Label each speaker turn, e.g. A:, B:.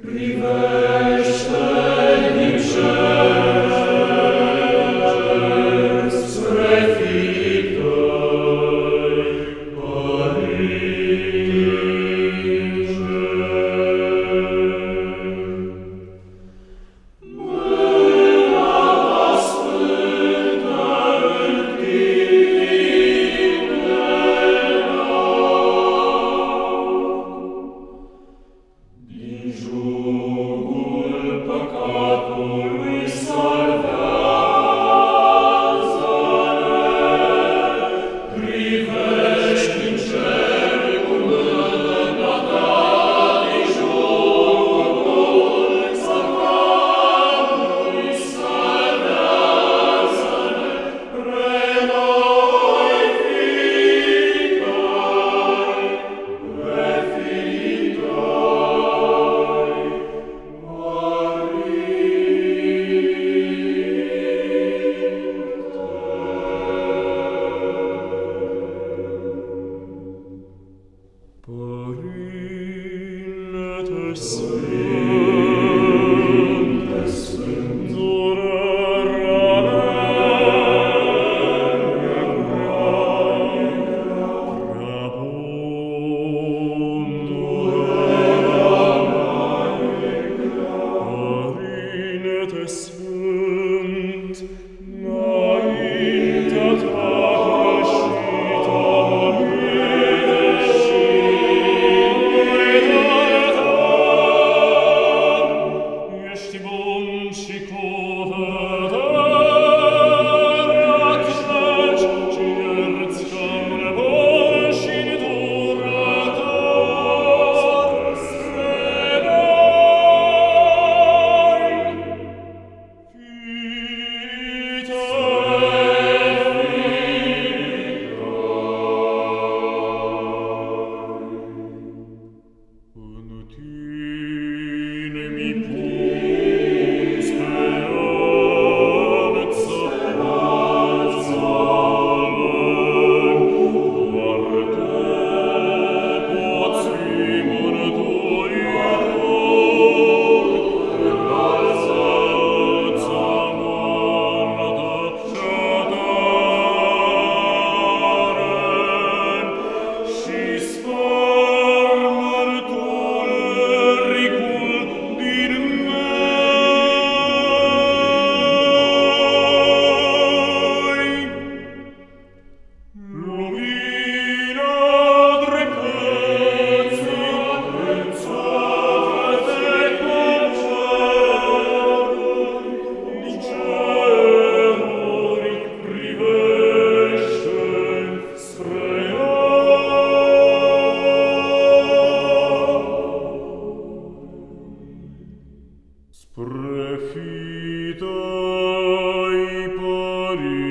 A: Privește-mi cer spre fiii ito Vitae